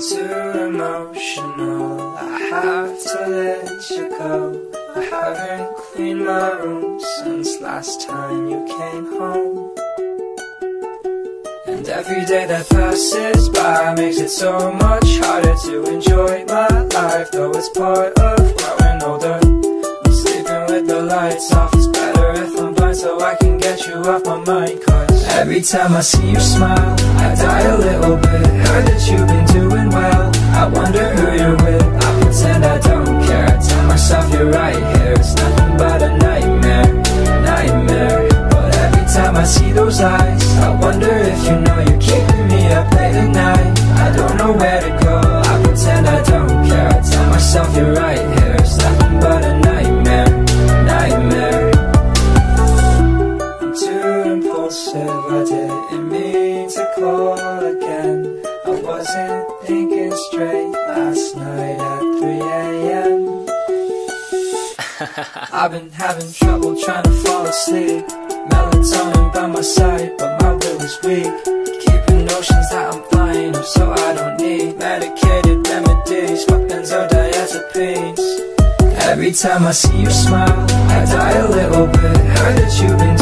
too emotional. I have to let you go. I haven't cleaned my room since last time you came home. And every day that passes by makes it so much harder to enjoy my life, though it's part of growing older. I'm sleeping with the lights off, it's better if I'm blind so I can get you off my mind. Cause every time I see you smile, I die a little bit. Heard that you've those eyes, I wonder if you know you're keeping me up late at night. I don't know where to go, I pretend I don't care. I tell myself you're right here. It's nothing but a nightmare, nightmare. I'm too impulsive, I didn't mean to call again. I wasn't thinking straight last night at 3 a.m. I've been having trouble trying to fall asleep. Melatonin by my side, but my will is weak. Keeping notions that I'm flying, so I don't need medicated remedies. Fuck benzodiazepines. Every time I see you smile, I die a little bit. Heard that you've been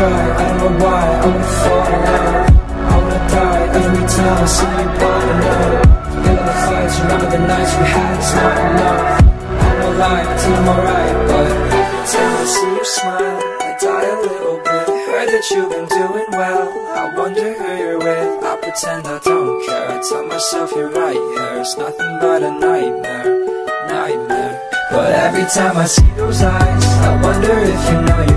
try, I don't know why I wanna fall in love I wanna die every time I see you popping up. Remember the fights, remember the nights we had, it's not enough. I'm I tell I'm alright But time I see you smile I die a little bit. Heard that you've been doing well. I wonder who you're with. I pretend I don't care. Tell myself you're right here. It's nothing but a nightmare, nightmare. But every time I see those eyes I wonder if you know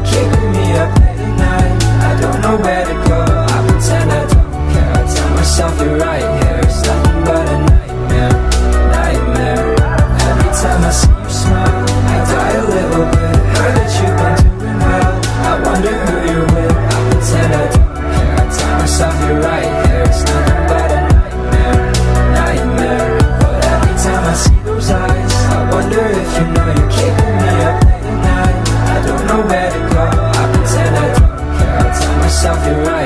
right here It's nothing but a nightmare, nightmare. Every time I see you smile I die a little bit. Heard that you've been doing well. I wonder who you're with. I pretend I don't care. I tell myself you're right here It's nothing but a nightmare, nightmare. But every time I see those eyes I wonder if you know you're keeping me up at night. I don't know where to go. I pretend I don't care. I tell myself you're right